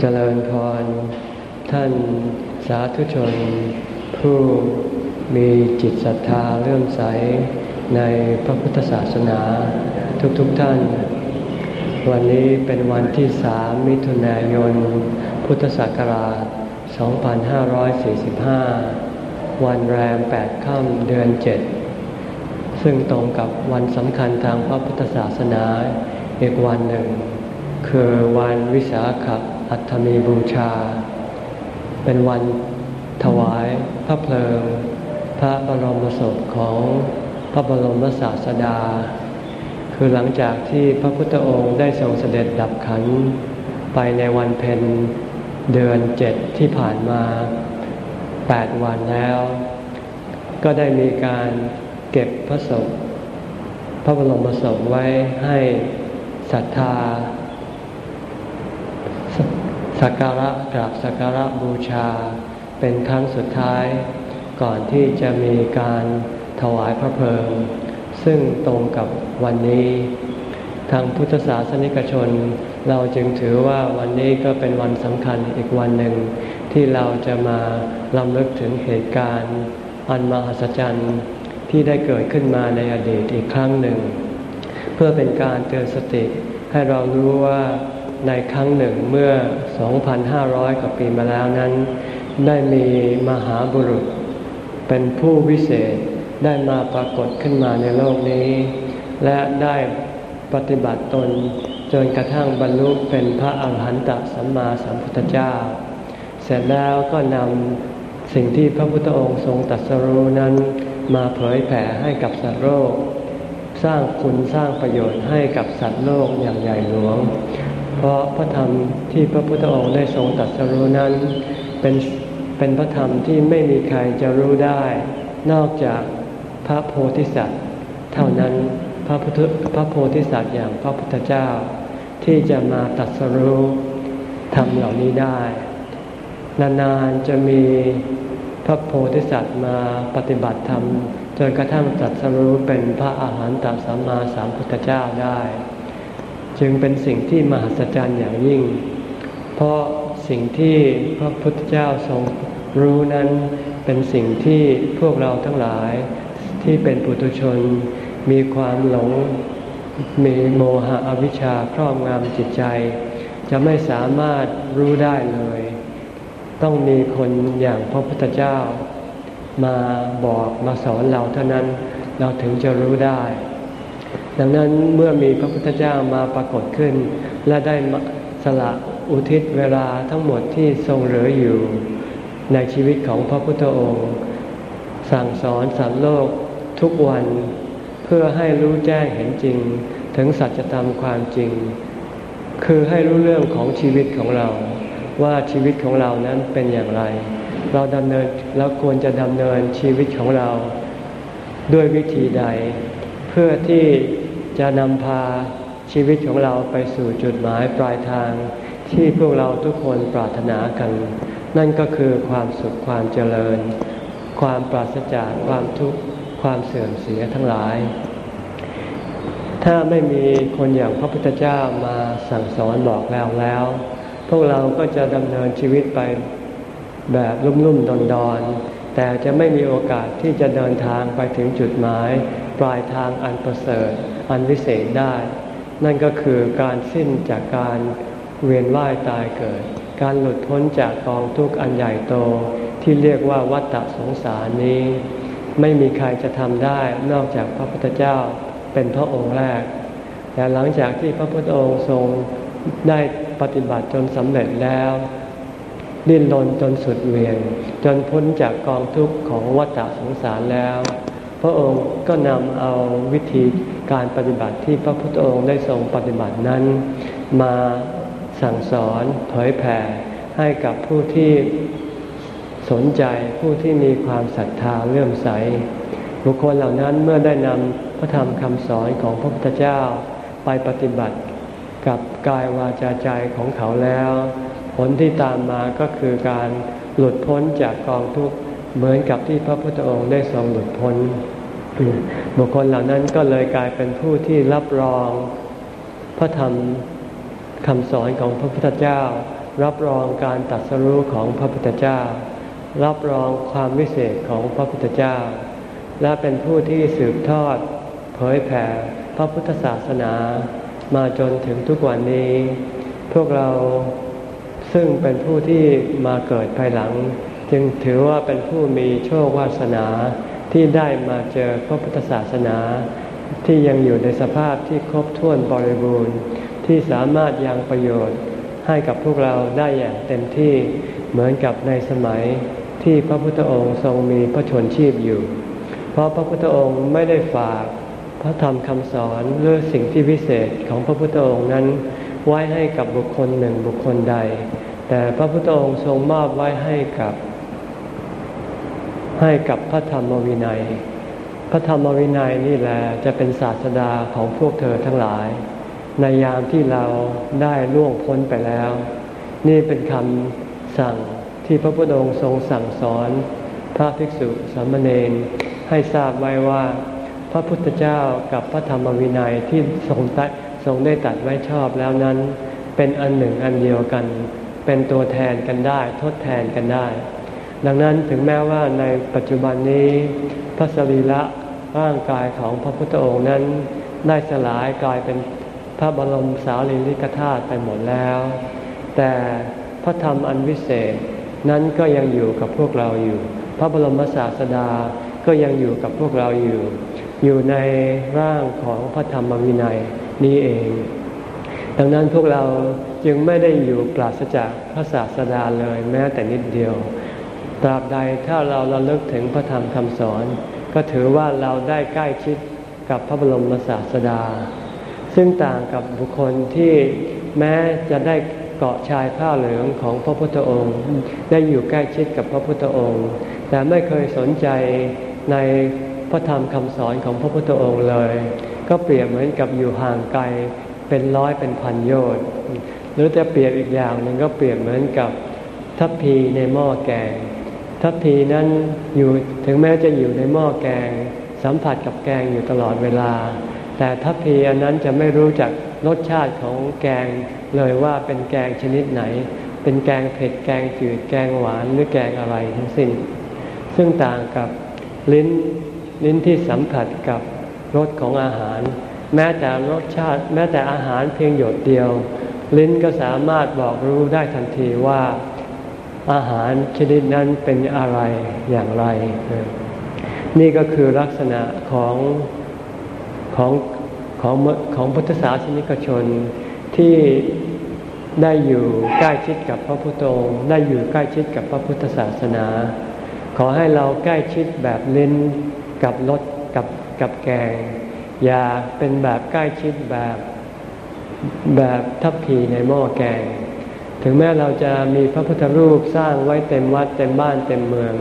เจริญพร ท่านสาธุชน ผู้มีจิตศรัทธาเลื่อมใสในพระพุทธศาสนาทุกๆทท่าน วันนี้เป็นวันที่สามมิถุนายน พุทธศักราช 2545 วันแรม 8 ค่ำเดือน 7 ซึ่งตรงกับวันสำคัญทางพระพุทธศาสนาอีกวันหนึ่ง คือวันวิสาขอัตมีบูชา เป็นวันถวายพระเพลิง พระบรมศพของพระบรมศาสดา คือหลังจากที่พระพุทธองค์ได้ทรงเสด็จดับขันไปในวันเพ็ญเดือนเจ็ดที่ผ่านมาแปดวันแล้ว ก็ได้มีการเก็บพระศพพระบรมศพไว้ให้ศรัทธา สักการะกราบสักการะบูชา เป็นครั้งสุดท้าย ก่อนที่จะมีการถวายพระเพลิง ซึ่งตรงกับวันนี้ ทางพุทธศาสนิกชน เราจึงถือว่าวันนี้ก็เป็นวันสำคัญอีกวันหนึ่ง ที่เราจะมาลำลึกถึงเหตุการณ์ อันมหัศจรรย์ที่ได้เกิดขึ้นมาในอดีตอีกครั้งหนึ่ง เพื่อเป็นการเตือนสติให้เรารู้ว่า ในครั้งหนึ่งเมื่อ 2,500 กว่าปีมาแล้วนั้น ได้มีมหาบุรุษ เป็นผู้วิเศษได้มาปรากฏขึ้นมาในโลกนี้ และได้ปฏิบัติตนจนกระทั่งบรรลุเป็นพระอาหารหันตสัมมาสัมพุทธเจ้า เสร็จแล้วก็นำสิ่งที่พระพุทธองค์ทรงตรัสรู้นั้น มาเผยแผ่ให้กับสัตว์โลก สร้างคุณสร้างประโยชน์ให้กับสัตว์โลกอย่างใหญ่หลวง เพราะพระธรรมที่พระพุทธองค์ได้ทรงตรัสรู้นั้น เป็นเป็นพระธรรมที่ไม่มีใครจะรู้ได้ นอกจากพระโพธิสัตว์ เท่านั้นพระพุทธพระโพธิสัตว์อย่างพระพุทธเจ้า ที่จะมาตรัสรู้ธรรมเหล่านี้ได้ นานๆจะมีพระโพธิสัตว์มาปฏิบัติธรรมจนกระทั่งตรัสรู้เป็นพระอาหารตัสัมมาสัมพุทธเจ้าได้ จึงเป็นสิ่งที่มหัศจรรย์อย่างยิ่ง เพราะสิ่งที่พระพุทธเจ้าทรงรู้นั้นเป็นสิ่งที่พวกเราทั้งหลาย ที่เป็นปุถุชน มีความหลง มีโมหะอวิชชาครอบงำจิตใจ จะไม่สามารถรู้ได้เลย ต้องมีคนอย่างพระพุทธเจ้า มาบอกมาสอนเราเท่านั้นเราถึงจะรู้ได้ ดังนั้นเมื่อมีพระพุทธเจ้ามาปรากฏขึ้น และได้สละอุทิศเวลาทั้งหมดที่ทรงเหลืออยู่ ในชีวิตของพระพุทธองค์ สั่งสอนสัตว์โลกทุกวัน เพื่อให้รู้แจ้งเห็นจริง ถึงสัจธรรมความจริง คือให้รู้เรื่องของชีวิตของเรา ว่าชีวิตของเรานั้นเป็นอย่างไร เราดำเนินเราควรจะดำเนินชีวิตของเรา ด้วยวิธีใด เพื่อที่ จะนำพาชีวิตของเราไปสู่จุดหมายปลายทาง ที่พวกเราทุกคนปรารถนากัน นั่นก็คือความสุขความเจริญ ความปราศจากความทุกข์ความเสื่อมเสียทั้งหลาย ถ้าไม่มีคนอย่างพระพุทธเจ้ามาสั่งสอนบอกแล้วแล้ว พวกเราก็จะดำเนินชีวิตไปแบบลุ่มๆดอนๆแต่จะไม่มีโอกาสที่จะเดินทางไปถึงจุดหมาย ปลายทางอันประเสริฐ อันวิเศษได้ นั่นก็คือการสิ้นจากการเวียนว่ายตายเกิด การหลุดพ้นจากกองทุกข์อันใหญ่โตที่เรียกว่าวัฏฏะสงสารนี้ ไม่มีใครจะทำได้นอกจากพระพุทธเจ้าเป็นพระองค์แรก แต่หลังจากที่พระพุทธองค์ทรงได้ปฏิบัติจนสำเร็จแล้วดิ้นรนจนสุดเวียงจนพ้นจากกองทุกข์ของวัฏสงสารแล้ว พระองค์ก็นำเอาวิธีการปฏิบัติที่พระพุทธองค์ได้ทรงปฏิบัตินั้น มาสั่งสอนเผยแผ่ให้กับผู้ที่สนใจผู้ที่มีความศรัทธาเลื่อมใส บุคคลเหล่านั้นเมื่อได้นำพระธรรมคำสอนของพระพุทธเจ้าไปปฏิบัติกับกายวาจาใจของเขาแล้ว ผลที่ตามมาก็คือการหลุดพ้นจากกองทุกข์ เหมือนกับที่พระพุทธองค์ได้ทรงหลุดพ้น บุคคลเหล่านั้นก็เลยกลายเป็นผู้ที่รับรองพระธรรมคำสอนของพระพุทธเจ้า รับรองการตัดสรู้ของพระพุทธเจ้า รับรองความวิเศษของพระพุทธเจ้า และเป็นผู้ที่สืบทอด เผยแผ่พระพุทธศาสนามาจนถึงทุกวันนี้ พวกเราซึ่งเป็นผู้ที่มาเกิดภายหลัง จึงถือว่าเป็นผู้มีโชควาสนาที่ได้มาเจอพระพุทธศาสนา ที่ยังอยู่ในสภาพที่ครบถ้วนบริบูรณ์ ที่สามารถยังประโยชน์ให้กับพวกเราได้อย่างเต็มที่เหมือนกับในสมัยที่พระพุทธองค์ทรงมีพระชนชีพอยู่ เพราะพระพุทธองค์ไม่ได้ฝากพระธรรมคำสอนหรือสิ่งที่พิเศษของพระพุทธองค์นั้น ไว้ให้กับบุคคลหนึ่งบุคคลใด แต่พระพุทธองค์ทรงมอบไว้ให้กับ ให้กับพระธรรมวินัย พระธรรมวินัยนี่แหละจะเป็นศาสดาของพวกเธอทั้งหลาย ในยามที่เราได้ล่วงพ้นไปแล้ว นี่เป็นคำสั่งที่พระพุทธองค์ทรงสั่งสอนพระภิกษุสามเณรให้ทราบไว้ว่า พระพุทธเจ้ากับพระธรรมวินัยที่ทรงตัดทรงได้ตัดไว้ชอบแล้วนั้น เป็นอันหนึ่งอันเดียวกัน เป็นตัวแทนกันได้ทดแทนกันได้ ดังนั้นถึงแม้ว่าในปัจจุบันนี้พระสรีระร่างกายของพระพุทธองค์นั้น ได้สลายกลายเป็นพระบรมสารีริกธาตุไปหมดแล้ว แต่พระธรรมอันวิเศษนั้นก็ยังอยู่กับพวกเราอยู่ พระบรมศาสดาก็ยังอยู่กับพวกเราอยู่ อยู่ในร่างของพระธรรมวินัยนี้เอง ดังนั้นพวกเราจึงไม่ได้อยู่ปราศจากพระศาสดาเลยแม้แต่นิดเดียว ตราบใดถ้าเราระลึกถึงพระธรรมคำสอน ก็ถือว่าเราได้ใกล้ชิดกับพระบรมศาสดา ซึ่งต่างกับบุคคลที่แม้จะได้เกาะชายผ้าเหลืองของพระพุทธองค์ ได้อยู่ใกล้ชิดกับพระพุทธองค์ แต่ไม่เคยสนใจในพระธรรมคำสอนของพระพุทธองค์เลย ก็เปรียบเหมือนกับอยู่ห่างไกลเป็นร้อยเป็นพันโยชน์หรือจะเปรียบอีกอย่างหนึ่งก็เปรียบเหมือนกับทัพพีในหม้อแกง ทัพพีนั้นอยู่ถึงแม้จะอยู่ในหม้อแกง สัมผัสกับแกงอยู่ตลอดเวลา แต่ทัพพีอันนั้นจะไม่รู้จักรสชาติของแกงเลยว่าเป็นแกงชนิดไหน เป็นแกงเผ็ดแกงจืดแกงหวานหรือแกงอะไรทั้งสิ้น ซึ่งต่างกับลิ้นลิ้นที่สัมผัสกับรสของอาหาร แม้แต่รสชาติแม้แต่อาหารเพียงหยดเดียว ลิ้นก็สามารถบอกรู้ได้ทันทีว่า อาหารชนิดนั้นเป็นอะไรอย่างไร นี่ก็คือลักษณะของของของของพุทธศาสนิกชนที่ได้อยู่ใกล้ชิดกับพระพุทธองค์ได้อยู่ใกล้ชิดกับพระพุทธศาสนา ขอให้เราใกล้ชิดแบบลิ้นกับรสกับกับแกง อย่าเป็นแบบใกล้ชิดแบบแบบทัพพีในหม้อแกง ถึงแม้เราจะมีพระพุทธรูปสร้างไว้เต็มวัดเต็มบ้านเต็มเมือง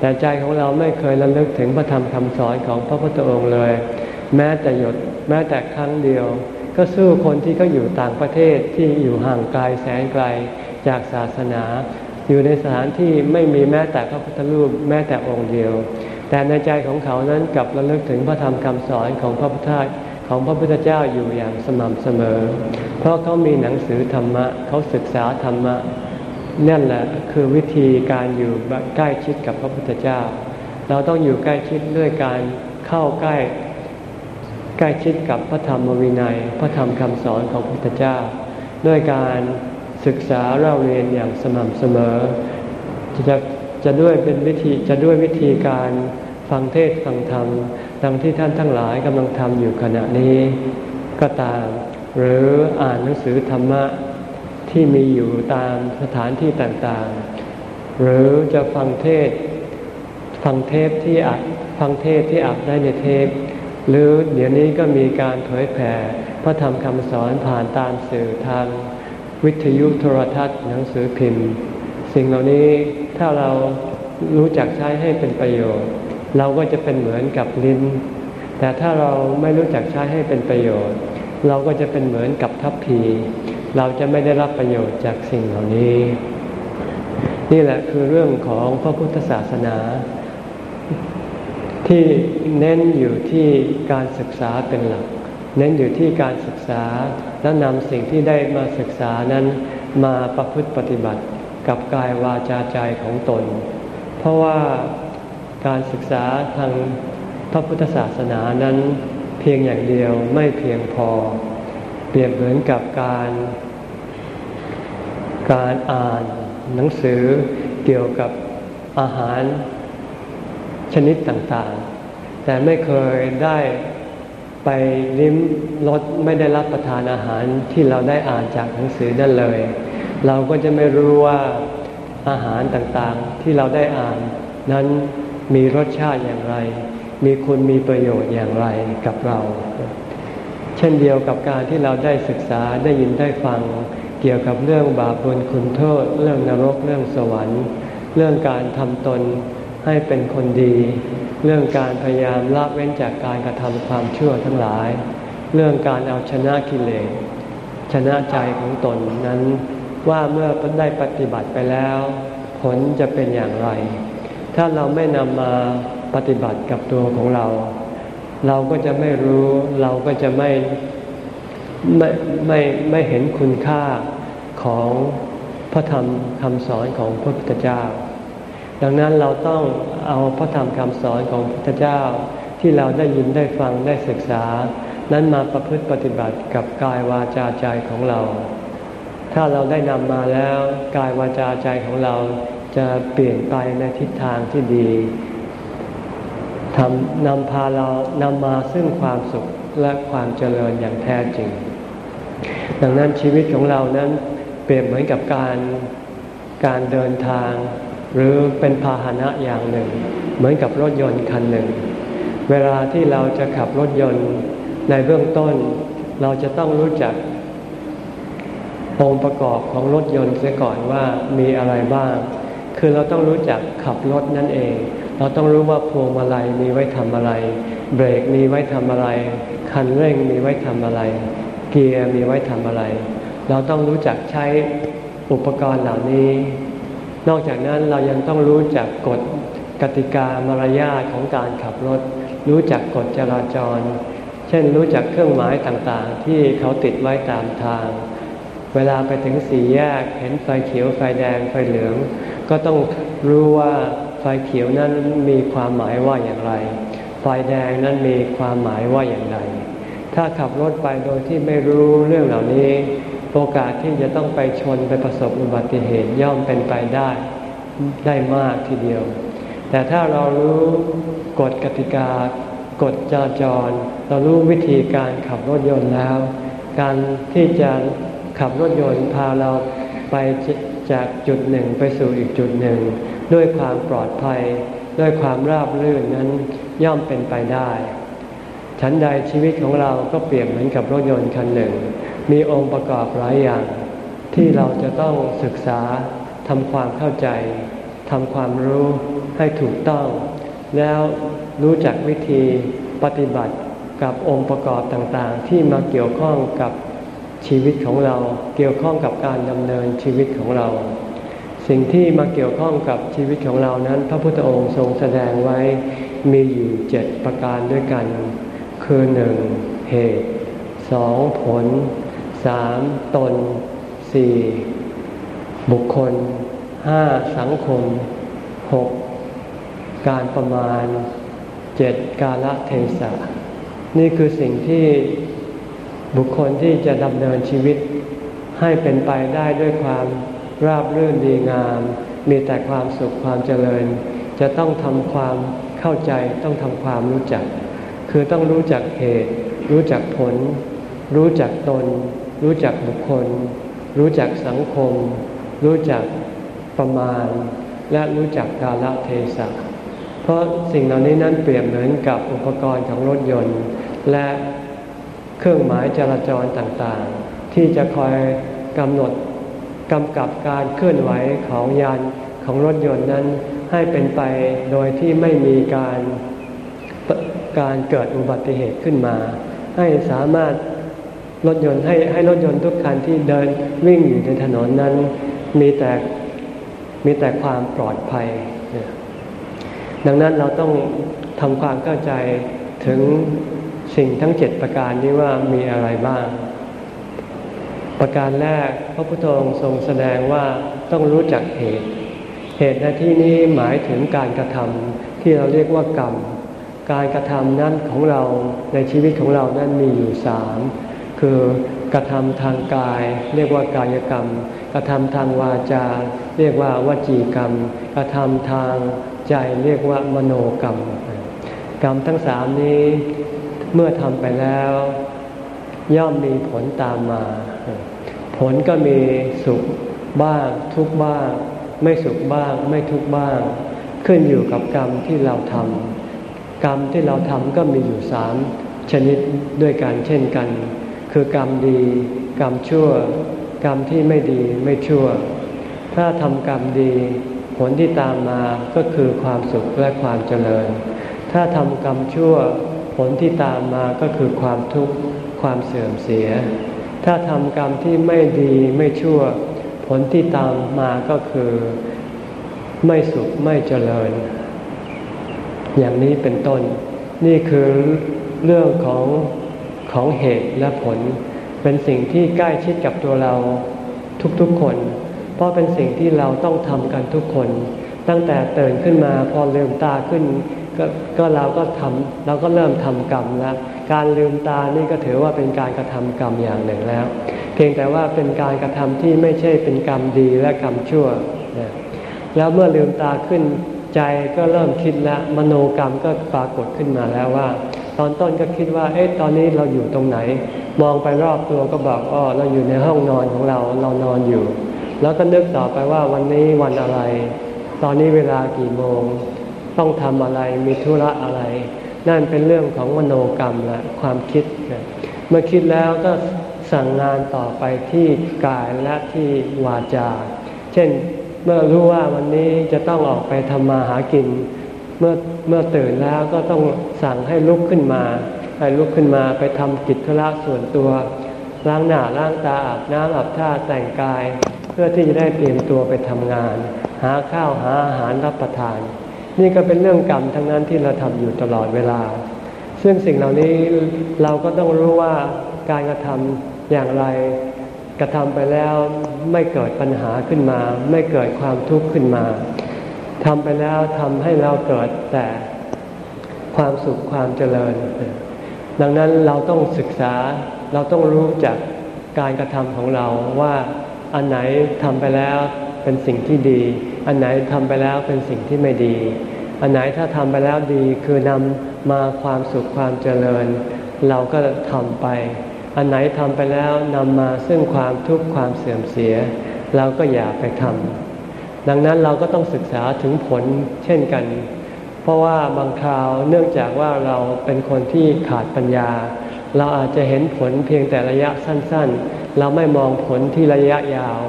แต่ใจของเราไม่เคยระลึกถึงพระธรรมคำสอนของพระพุทธองค์เลย แม้แต่หยดแม้แต่ครั้งเดียว ก็สู้คนที่เขาอยู่ต่างประเทศที่อยู่ห่างไกลแสนไกลจากศาสนา อยู่ในสถานที่ไม่มีแม้แต่พระพุทธรูปแม้แต่องค์เดียว แต่ในใจของเขานั้นกลับระลึกถึงพระธรรมคำสอนของพระพุทธ ของพระพุทธเจ้าอยู่อย่างสม่ำเสมอ เพราะเขามีหนังสือธรรมะเขาศึกษาธรรมะนั่นแหละคือวิธีการอยู่ใกล้ชิดกับพระพุทธเจ้า เราต้องอยู่ใกล้ชิดด้วยการเข้าใกล้ ใกล้ชิดกับพระธรรมวินัย พระธรรมคำสอนของพระพุทธเจ้า ด้วยการศึกษาเล่าเรียนอย่างสม่ำเสมอ จะจะด้วยเป็นวิธีจะด้วยวิธีการฟังเทศฟังธรรม ดังที่ท่านทั้งหลายกำลังทำอยู่ขณะนี้ ก็ตาม หรืออ่านหนังสือธรรมะที่มีอยู่ตามสถานที่ต่างๆ หรือจะฟังเทศฟังเทปที่อัดฟังเทศที่อัดได้ในเทป หรือเดี๋ยวนี้ก็มีการเผยแผ่พระธรรมคำสอนผ่านตามสื่อทางวิทยุโทรทัศน์หนังสือพิมพ์ สิ่งเหล่านี้ถ้าเรารู้จักใช้ให้เป็นประโยชน์ เราก็จะเป็นเหมือนกับลิ้น แต่ถ้าเราไม่รู้จักใช้ให้เป็นประโยชน์ เราก็จะเป็นเหมือนกับทัพพี เราจะไม่ได้รับประโยชน์จากสิ่งเหล่านี้ นี่แหละคือเรื่องของพระพุทธศาสนา ที่เน้นอยู่ที่การศึกษาเป็นหลัก เน้นอยู่ที่การศึกษาและนำสิ่งที่ได้มาศึกษานั้นมาประพฤติปฏิบัติกับกายวาจาใจของตน เพราะว่า การศึกษาทางพระพุทธศาสนานั้น เพียงอย่างเดียวไม่เพียงพอ เปรียบเหมือนกับการ การอ่านหนังสือเกี่ยวกับอาหารชนิดต่างๆ แต่ไม่เคยได้ไปลิ้มรสไม่ได้รับประทานอาหารที่เราได้อ่านจากหนังสือนั่นเลย เราก็จะไม่รู้ว่าอาหารต่างๆที่เราได้อ่าน นั้น มีรสชาติอย่างไร มีคุณมีประโยชน์อย่างไรกับเรา เช่นเดียวกับการที่เราได้ศึกษาได้ยินได้ฟัง เกี่ยวกับเรื่องบาปบุญคุณโทษ เรื่องนรกเรื่องสวรรค์ เรื่องการทำตนให้เป็นคนดี เรื่องการพยายามละเว้นจากการกระทำความชั่วทั้งหลาย เรื่องการเอาชนะกิเลสชนะใจของตนนั้นว่าเมื่อได้ปฏิบัติไปแล้ว ผลจะเป็นอย่างไร ถ้าเราไม่นำมาปฏิบัติกับตัวของเรา เราก็จะไม่รู้เราก็จะไม่ไม่ไม่ไม่เห็นคุณค่าของพระธรรมคำสอนของพระพุทธเจ้า ดังนั้นเราต้องเอาพระธรรมคำสอนของพระพุทธเจ้า ที่เราได้ยินได้ฟังได้ศึกษา นั้นมาประพฤติปฏิบัติกับกายวาจาใจของเรา ถ้าเราได้นำมาแล้วกายวาจาใจของเรา จะเปลี่ยนไปในทิศทางที่ดีทำนำพาเรานำมาซึ่งความสุขและความเจริญอย่างแท้จริง ดังนั้นชีวิตของเรานั้นเปรียบเหมือนกับการการเดินทาง หรือเป็นพาหนะอย่างหนึ่ง เหมือนกับรถยนต์คันหนึ่ง เวลาที่เราจะขับรถยนต์ในเบื้องต้น เราจะต้องรู้จักองค์ประกอบของรถยนต์เสียก่อนว่ามีอะไรบ้าง คือเราต้องรู้จักขับรถนั่นเอง เราต้องรู้ว่าพวงมาลัยมีไว้ทำอะไร เบรกมีไว้ทำอะไร คันเร่งมีไว้ทำอะไร เกียร์มีไว้ทำอะไร เราต้องรู้จักใช้อุปกรณ์เหล่านี้ นอกจากนั้นเรายังต้องรู้จักกฎกติกามารยาทของการขับรถ รู้จักกฎจราจร เช่นรู้จักเครื่องหมายต่างๆ ที่เขาติดไว้ตามทาง เวลาไปถึงสี่แยกเห็นไฟเขียวไฟแดงไฟเหลือง ก็ต้องรู้ว่าไฟเขียวนั้นมีความหมายว่าอย่างไร ไฟแดงนั้นมีความหมายว่าอย่างไร ถ้าขับรถไปโดยที่ไม่รู้เรื่องเหล่านี้ โอกาสที่จะต้องไปชนไปประสบอุบัติเหตุย่อมเป็นไปได้ได้มากทีเดียว แต่ถ้าเรารู้กฎกติกากฎจราจร เรารู้วิธีการขับรถยนต์แล้ว การที่จะขับรถยนต์พาเราไป จากจุดหนึ่งไปสู่อีกจุดหนึ่ง ด้วยความปลอดภัย ด้วยความราบรื่นนั้นย่อมเป็นไปได้ ฉันใดชีวิตของเราก็เปรียบเหมือนกับรถยนต์คันหนึ่ง มีองค์ประกอบหลายอย่าง ที่เราจะต้องศึกษาทำความเข้าใจทำความรู้ให้ถูกต้อง แล้วรู้จักวิธีปฏิบัติกับองค์ประกอบต่างๆ ที่มาเกี่ยวข้องกับ ชีวิตของเราเกี่ยวข้องกับการดำเนินชีวิตของเรา สิ่งที่มาเกี่ยวข้องกับชีวิตของเรานั้น พระพุทธองค์ทรงแสดงไว้มีอยู่เจ็ดประการด้วยกัน คือหนึ่งเหตุสองผลสามตนสี่บุคคลห้าสังคมหกการประมาณเจ็ดกาลเทศะนี่คือสิ่งที่ บุคคลที่จะดำเนินชีวิต ให้เป็นไปได้ด้วยความราบรื่นดีงาม มีแต่ความสุขความเจริญ จะต้องทำความเข้าใจต้องทำความรู้จัก คือต้องรู้จักเหตุ รู้จักผล รู้จักตน รู้จักบุคคล รู้จักสังคม รู้จักประมาณ และรู้จักกาลเทศะเพราะสิ่งเหล่านี้นั้นเปรียบเหมือนกับอุปกรณ์ของรถยนต์ และ เครื่องหมายจราจรต่างๆ ที่จะคอยกำหนดกำกับการเคลื่อนไหวของยานของรถยนต์นั้นให้เป็นไปโดยที่ไม่มีการการเกิดอุบัติเหตุขึ้นมา ให้สามารถรถยนต์ให้ให้รถยนต์ทุกคันที่เดินวิ่งอยู่ในถนนนั้น มีแต่มีแต่ความปลอดภัย ดังนั้นเราต้องทำความเข้าใจถึง สิ่งทั้งเจ็ดประการนี้ว่ามีอะไรบ้าง ประการแรกพระพุทธองค์ทรงแสดงว่าต้องรู้จักเหตุ เหตุในที่นี้หมายถึงการกระทำที่เราเรียกว่ากรรม การกระทำนั้นของเราในชีวิตของเรานั้นมีอยู่สามคือกระทำทางกาย เรียกว่ากายกรรม กระทำทางวาจา เรียกว่าวจีกรรม กระทำทางใจเรียกว่ามโนกรรม กรรมทั้งสามนี้ เมื่อทำไปแล้ว ย่อมมีผลตามมา ผลก็มีสุขบ้างทุกบ้าง ไม่สุขบ้างไม่ทุกบ้าง ขึ้นอยู่กับกรรมที่เราทำกรรมที่เราทำก็มีอยู่สามชนิดด้วยกันเช่นกัน คือกรรมดี กรรมชั่ว กรรมที่ไม่ดีไม่ชั่ว ถ้าทำกรรมดีผลที่ตามมาก็คือความสุขและความเจริญ ถ้าทำกรรมชั่ว ผลที่ตามมาก็คือความทุกข์ความเสื่อมเสีย ถ้าทำกรรมที่ไม่ดีไม่ชั่ว ผลที่ตามมาก็คือ ไม่สุขไม่เจริญ อย่างนี้เป็นต้น นี่คือเรื่องของของเหตุและผล เป็นสิ่งที่ใกล้ชิดกับตัวเราทุกๆคน เพราะเป็นสิ่งที่เราต้องทำกันทุกคน ตั้งแต่ตื่นขึ้นมาพอลืมตาขึ้น ก็ก็เราก็ทำเราก็เริ่มทำกรรมแล้วการลืมตานี่ก็ถือว่าเป็นการกระทำกรรมอย่างหนึ่งแล้ว เพียงแต่ว่าเป็นการกระทำที่ไม่ใช่เป็นกรรมดีและกรรมชั่วนะแล้วเมื่อลืมตาขึ้นใจก็เริ่มคิดแล้วมโนกรรมก็ปรากฏขึ้นมาแล้วว่า ตอนต้นก็คิดว่าเอ๊ะตอนนี้เราอยู่ตรงไหน มองไปรอบตัวก็บอกอ๋อเราอยู่ในห้องนอนของเราเรานอนอยู่ แล้วก็นึกต่อไปว่าวันนี้วันอะไร ตอนนี้เวลากี่โมง ต้องทำอะไรมีธุระอะไร นั่นเป็นเรื่องของมโนกรรมและความคิด เมื่อคิดแล้วก็สั่งงานต่อไปที่กายและที่วาจา เช่นเมื่อรู้ว่าวันนี้จะต้องออกไปทำมาหากิน เมื่อเมื่อตื่นแล้วก็ต้องสั่งให้ลุกขึ้นมา ให้ลุกขึ้นมาไปทำกิจธุระส่วนตัว ล้างหน้าล้างตาอาบน้ำอาบท่าแต่งกาย เพื่อที่จะได้เตรียมตัวไปทำงาน หาข้าวหาอาหารรับประทาน นี่ก็เป็นเรื่องกรรมทั้งนั้นที่เราทำอยู่ตลอดเวลา ซึ่งสิ่งเหล่านี้เราก็ต้องรู้ว่าการกระทำอย่างไร กระทำไปแล้วไม่เกิดปัญหาขึ้นมา ไม่เกิดความทุกข์ขึ้นมาทำไปแล้วทำให้เราเกิดแต่ความสุขความเจริญ ดังนั้นเราต้องศึกษาเราต้องรู้จักการกระทำของเราว่าอันไหนทำไปแล้วเป็นสิ่งที่ดี อันไหนทำไปแล้วเป็นสิ่งที่ไม่ดี อันไหนถ้าทำไปแล้วดีคือนำมาความสุขความเจริญ เราก็ทำไป อันไหนทำไปแล้วนำมาซึ่งความทุกข์ความเสื่อมเสีย เราก็อย่าไปทำดังนั้นเราก็ต้องศึกษาถึงผลเช่นกัน เพราะว่าบางคราวเนื่องจากว่าเราเป็นคนที่ขาดปัญญา เราอาจจะเห็นผลเพียงแต่ระยะสั้น ๆ เราไม่มองผลที่ระยะยาว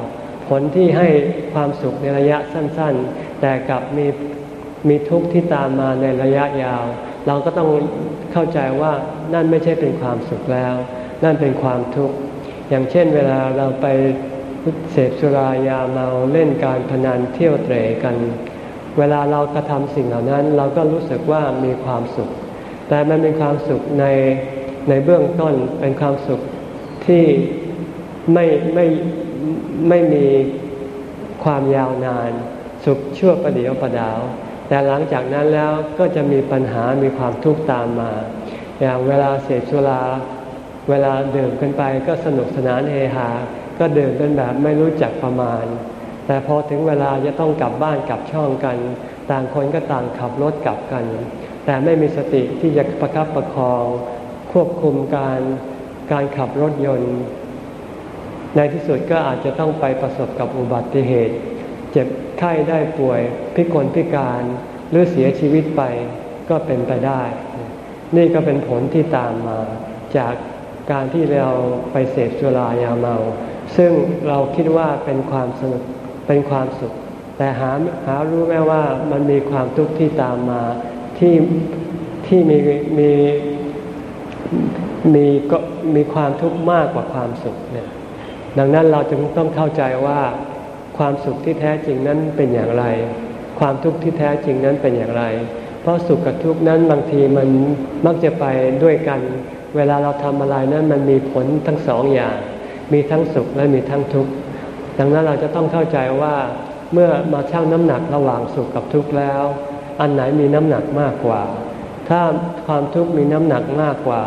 ผลที่ให้ความสุขในระยะสั้น ๆ แต่กลับมีมีทุกข์ที่ตามมาในระยะยาว เราก็ต้องเข้าใจว่านั่นไม่ใช่เป็นความสุขแล้ว นั่นเป็นความทุกข์อย่างเช่น เวลาเราไปเสพสุรายาเมาเล่นการพนันเที่ยวเตะกัน เวลาเรากระทำสิ่งเหล่านั้น เราก็รู้สึกว่ามีความสุข แต่มันเป็นความสุขในในเบื้องต้นเป็นความสุขที่ไม่ไม่ ไม่มีความยาวนาน สุขชั่วประเดียวประดาว แต่หลังจากนั้นแล้วก็จะมีปัญหามีความทุกข์ตามมา อย่างเวลาเสพสุราเวลาดื่มกันไปก็สนุกสนานเฮฮาก็ดื่มกันแบบไม่รู้จักประมาณ แต่พอถึงเวลาจะต้องกลับบ้านกลับช่องกัน ต่างคนก็ต่างขับรถกลับกัน แต่ไม่มีสติที่จะประคับประคอง ควบคุมการการขับรถยนต์ ในที่สุดก็อาจจะต้องไปประสบกับอุบัติเหตุ เจ็บไข้ได้ป่วยพิกลพิการหรือเสียชีวิตไปก็เป็นไปได้ นี่ก็เป็นผลที่ตามมาจากการที่เราไปเสพสุรายาเมา ซึ่งเราคิดว่าเป็นความสนุกเป็นความสุข แต่หาหารู้ไหมว่ามันมีความทุกข์ที่ตามมาที่ที่มีมีมีก็มีความทุกข์มากกว่าความสุขเนี่ย ดังนั้นเราจึงต้องเข้าใจว่าความสุขที่แท้จริงนั้นเป็นอย่างไร ความทุกข์ที่แท้จริงนั้นเป็นอย่างไร เพราะสุขกับทุกข์นั้นบางทีมันมักจะไปด้วยกัน เวลาเราทำอะไรนั้นมันมีผลทั้งสองอย่าง มีทั้งสุขและมีทั้งทุกข์ ดังนั้นเราจะต้องเข้าใจว่าเมื่อมาชั่งน้ำหนักระหว่างสุขกับทุกข์แล้ว อันไหนมีน้ำหนักมากกว่า ถ้าความทุกข์มีน้ำหนักมากกว่า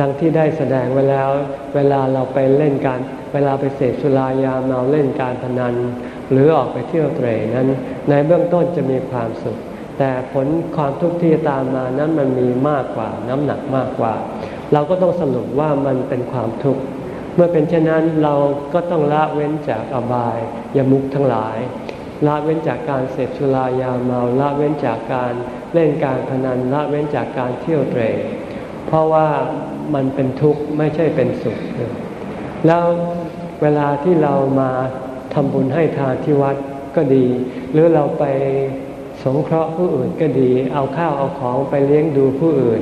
ดังที่ได้แสดงไว้แล้ว เวลาเราไปเล่นการ เวลาไปเสพสุรายาเมาเล่นการพนัน หรือออกไปเที่ยวเตรนั้น ในเบื้องต้นจะมีความสุข แต่ผลความทุกข์ที่ตามมานั้นมันมีมากกว่าน้ำหนักมากกว่า เราก็ต้องสรุปว่ามันเป็นความทุกข์เมื่อเป็นเช่นนั้นเราก็ต้องละเว้นจากอบายยมุขทั้งหลาย ละเว้นจากการเสพสุรายาเมาละเว้นจากการเล่นการพนันละเว้นจากการเที่ยวเตรเพ ราะว่ามันเป็นทุกข์ไม่ใช่เป็นสุข แล้วเวลาที่เรามาทำบุญให้ทานที่วัดก็ดี หรือเราไปสงเคราะห์ผู้อื่นก็ดี เอาข้าวเอาของไปเลี้ยงดูผู้อื่น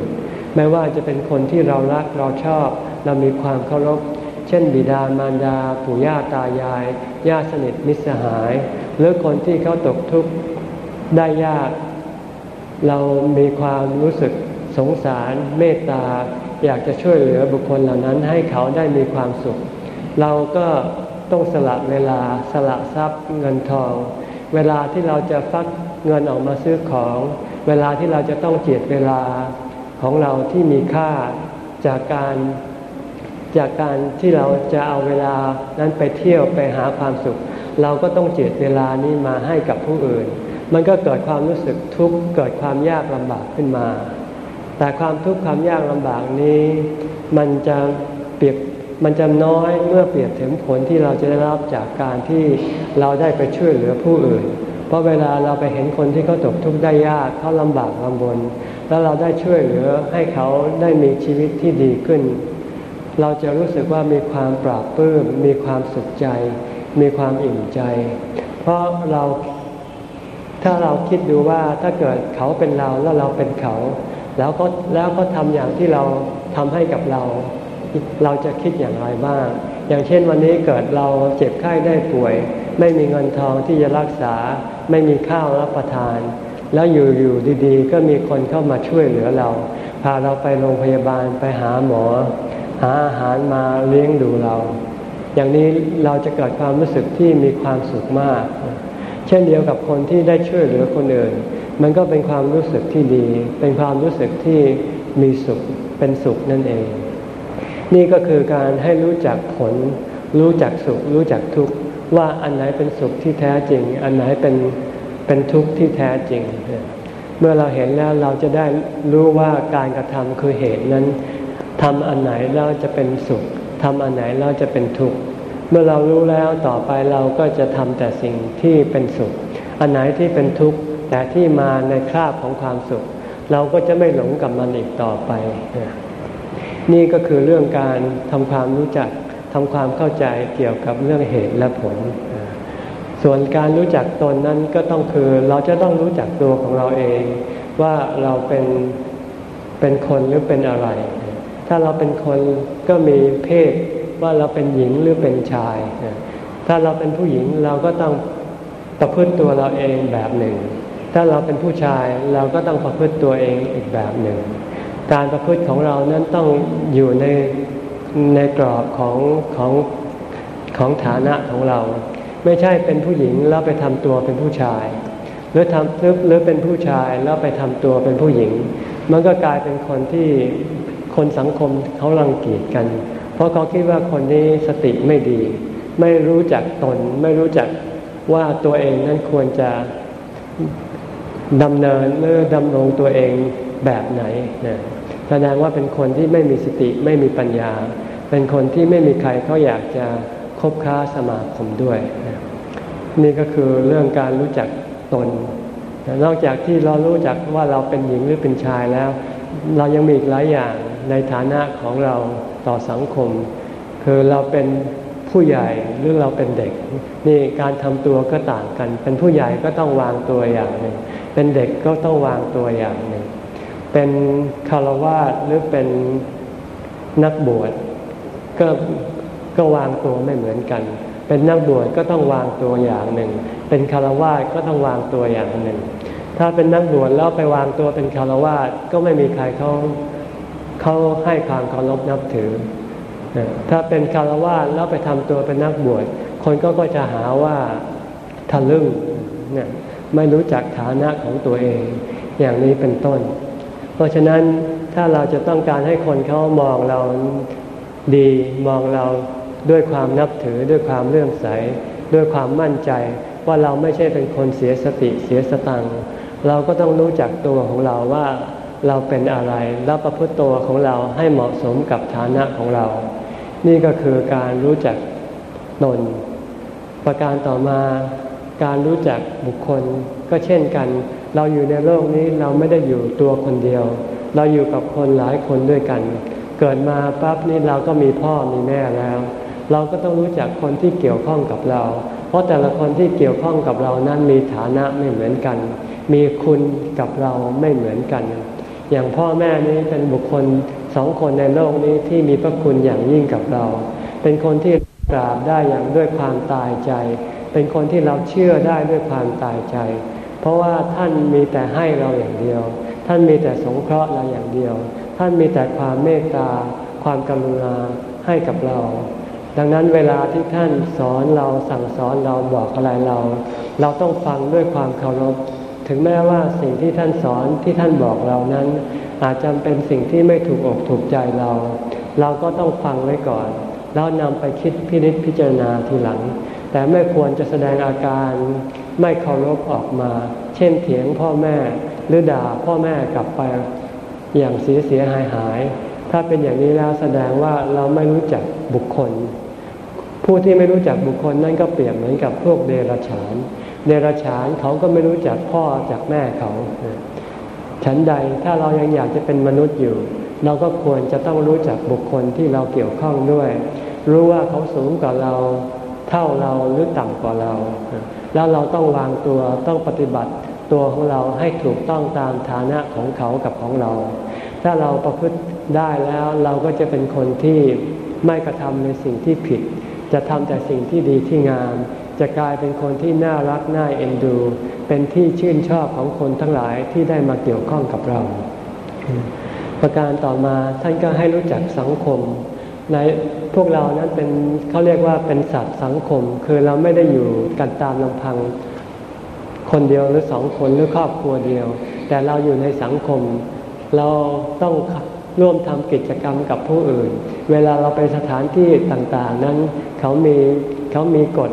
ไม่ว่าจะเป็นคนที่เรารักเราชอบ เรามีความเคารพ เช่น บิดามารดา ปู่ย่าตายาย ญาติสนิทมิตรสหาย หรือคนที่เขาตกทุกข์ได้ยาก เรามีความรู้สึก สงสารเมตตาอยากจะช่วยเหลือบุคคลเหล่านั้นให้เขาได้มีความสุข เราก็ต้องสละเวลาสละทรัพย์เงินทอง เวลาที่เราจะฟักเงินออกมาซื้อของ เวลาที่เราจะต้องเจียดเวลาของเราที่มีค่าจากการจากการที่เราจะเอาเวลานั้นไปเที่ยวไปหาความสุข เราก็ต้องเจตเวลานี้มาให้กับผู้อื่น มันก็เกิดความรู้สึกทุกข์เกิดความยากลำบากขึ้นมา แต่ความทุกข์ความยากลำบากนี้ มันจะเปรียบมันจะน้อยเมื่อเปรียบถึงผลที่เราจะได้รับจากการที่เราได้ไปช่วยเหลือผู้อื่น เพราะเวลาเราไปเห็นคนที่เขาตกทุกข์ได้ยากเขาลำบากลำบน แล้วเราได้ช่วยเหลือให้เขาได้มีชีวิตที่ดีขึ้น เราจะรู้สึกว่ามีความปราบปลื้มมีความสุขใจ มีความอิ่มใจ เพราะเราถ้าเราคิดดูว่าถ้าเกิดเขาเป็นเราแล้วเราเป็นเขา แล้วก็แล้วก็ทำอย่างที่เราทำให้กับเรา เราจะคิดอย่างไรบ้าง อย่างเช่นวันนี้เกิดเราเจ็บไข้ได้ป่วย ไม่มีเงินทองที่จะรักษา ไม่มีข้าวรับประทาน แล้วอยู่ๆดีๆ ก็มีคนเข้ามาช่วยเหลือเรา พาเราไปโรงพยาบาลไปหาหมอ หาอาหารมาเลี้ยงดูเรา อย่างนี้เราจะเกิดความรู้สึกที่มีความสุขมาก เช่นเดียวกับคนที่ได้ช่วยเหลือคนอื่น มันก็เป็นความรู้สึกที่ดี เป็นความรู้สึกที่มีสุข เป็นสุขนั่นเอง นี่ก็คือการให้รู้จักผล รู้จักสุข รู้จักทุกข์ ว่าอันไหนเป็นสุขที่แท้จริง อันไหนเป็นเป็นทุกข์ที่แท้จริง เมื่อเราเห็นแล้วเราจะได้รู้ว่าการกระทำคือเหตุนั้นทำอันไหนแล้วจะเป็นสุขทำอันไหนเราจะเป็นทุกข์ เมื่อเรารู้แล้วต่อไปเราก็จะทำแต่สิ่งที่เป็นสุข อันไหนที่เป็นทุกข์ แต่ที่มาในคราบของความสุข เราก็จะไม่หลงกับมันอีกต่อไป นี่ก็คือเรื่องการทำความรู้จักทำความเข้าใจเกี่ยวกับเรื่องเหตุและผล ส่วนการรู้จักตนนั้นก็ต้องคือเราจะต้องรู้จักตัวของเราเอง ว่าเราเป็นเป็นคนหรือเป็นอะไร ถ้าเราเป็นคนก็มีเพศว่าเราเป็นหญิงหรือเป็นชาย ถ้าเราเป็นผู้หญิงเราก็ต้องประพฤติตัวเราเองแบบหนึ่ง ถ้าเราเป็นผู้ชายเราก็ต้องประพฤติตัวเองอีกแบบหนึ่ง การประพฤติของเรานั้นต้องอยู่ในในกรอบของของของฐานะของเรา ไม่ใช่เป็นผู้หญิงแล้วไปทำตัวเป็นผู้ชาย หรือทำหรือเป็นผู้ชายแล้วไปทำตัวเป็นผู้หญิง มันก็กลายเป็นคนที่คนสังคมเขารังเกียจกัน เพราะเขาคิดว่าคนนี้สติไม่ดี ไม่รู้จักตน ไม่รู้จักว่าตัวเองนั้นควรจะ ดำเนินหรือดำรงตัวเองแบบไหนนะแสดงว่าเป็นคนที่ไม่มีสติไม่มีปัญญา เป็นคนที่ไม่มีใครเขาอยากจะคบค้าสมาคมด้วยนะนี่ก็คือเรื่องการรู้จักตน นอกจากที่เรารู้จักว่าเราเป็นหญิงหรือเป็นชายแล้ว เรายังมีอีกหลายอย่างในฐานะของเราต่อสังคม คือเราเป็นผู้ใหญ่หรือเราเป็นเด็ก นี่การทำตัวก็ต่างกัน เป็นผู้ใหญ่ก็ต้องวางตัวอย่างหนึ่ง เป็นเด็กก็ต้องวางตัวอย่างหนึ่ง เป็นคารวาสหรือเป็นนักบวชก็ก็วางตัวไม่เหมือนกัน เป็นนักบวชก็ต้องวางตัวอย่างหนึ่ง เป็นคารวาสก็ต้องวางตัวอย่างหนึ่ง ถ้าเป็นนักบวชแล้วไปวางตัวเป็นคารวะก็ไม่มีใครเขาเขาให้ความเคารพนับถือ ถ้าเป็นคารวะแล้วไปทำตัวเป็นนักบวช คนก็ก็จะหาว่าทะลึ่งเนี่ย ไม่รู้จักฐานะของตัวเอง อย่างนี้เป็นต้น เพราะฉะนั้นถ้าเราจะต้องการให้คนเขามองเราดีมองเราด้วยความนับถือด้วยความเลื่อมใส ด้วยความมั่นใจ ว่าเราไม่ใช่เป็นคนเสียสติเสียสตังเราก็ต้องรู้จักตัวของเราว่าเราเป็นอะไรแล้วประพฤติตัวของเราให้เหมาะสมกับฐานะของเรา นี่ก็คือการรู้จักตน ประการต่อมา การรู้จักบุคคลก็เช่นกัน เราอยู่ในโลกนี้เราไม่ได้อยู่ตัวคนเดียว เราอยู่กับคนหลายคนด้วยกัน เกิดมาปั๊บนี่เราก็มีพ่อมีแม่แล้ว เราก็ต้องรู้จักคนที่เกี่ยวข้องกับเรา เพราะแต่ละคนที่เกี่ยวข้องกับเรานั้นมีฐานะไม่เหมือนกัน มีคุณกับเราไม่เหมือนกัน อย่างพ่อแม่นี้เป็นบุคคลสองคนในโลกนี้ที่มีพระคุณอย่างยิ่งกับเรา เป็นคนที่กราบได้อย่างด้วยความตายใจ เป็นคนที่เราเชื่อได้ด้วยความตายใจ เพราะว่าท่านมีแต่ให้เราอย่างเดียว ท่านมีแต่สงเคราะห์เราอย่างเดียว ท่านมีแต่ความเมตตา ความกรุณาให้กับเรา ดังนั้นเวลาที่ท่านสอนเราสั่งสอนเราบอกอะไรเรา เราต้องฟังด้วยความเคารพ ถึงแม้ว่าสิ่งที่ท่านสอนที่ท่านบอกเรานั้น อาจจะเป็นสิ่งที่ไม่ถูกอกถูกใจเรา เราก็ต้องฟังไว้ก่อน แล้วนำไปคิดพินิจพิจารณาทีหลัง แต่ไม่ควรจะแสดงอาการไม่เคารพออกมา เช่นเถียงพ่อแม่หรือด่าพ่อแม่กลับไปอย่างเสียเสียหายหาย ถ้าเป็นอย่างนี้แล้วแสดงว่าเราไม่รู้จักบุคคล ผู้ที่ไม่รู้จักบุคคลนั่นก็เปรียบเหมือนกับพวกเดรัจฉาน เดรัจฉานเขาก็ไม่รู้จักพ่อจากแม่เขา ฉันใดถ้าเรายังอยากจะเป็นมนุษย์อยู่ เราก็ควรจะต้องรู้จักบุคคลที่เราเกี่ยวข้องด้วย รู้ว่าเขาสูงกว่าเรา เท่าเราหรือต่ำกว่าเรา แล้วเราต้องวางตัวต้องปฏิบัติตัวของเราให้ถูกต้องตามฐานะของเขากับของเรา ถ้าเราประพฤติได้แล้วเราก็จะเป็นคนที่ไม่กระทำในสิ่งที่ผิด จะทำแต่สิ่งที่ดีที่งาม จะกลายเป็นคนที่น่ารักน่าเอ็นดู เป็นที่ชื่นชอบของคนทั้งหลายที่ได้มาเกี่ยวข้องกับเรา ประการต่อมาท่านก็ให้รู้จักสังคม ในพวกเรานั้นเป็นเขาเรียกว่าเป็นสัตว์สังคม คือเราไม่ได้อยู่กันตามลำพัง คนเดียวหรือสองคนหรือครอบครัวเดียว แต่เราอยู่ในสังคม เราต้องร่วมทำกิจกรรมกับผู้อื่น เวลาเราไปสถานที่ต่างๆ นั้นเขามีเขามีกฎ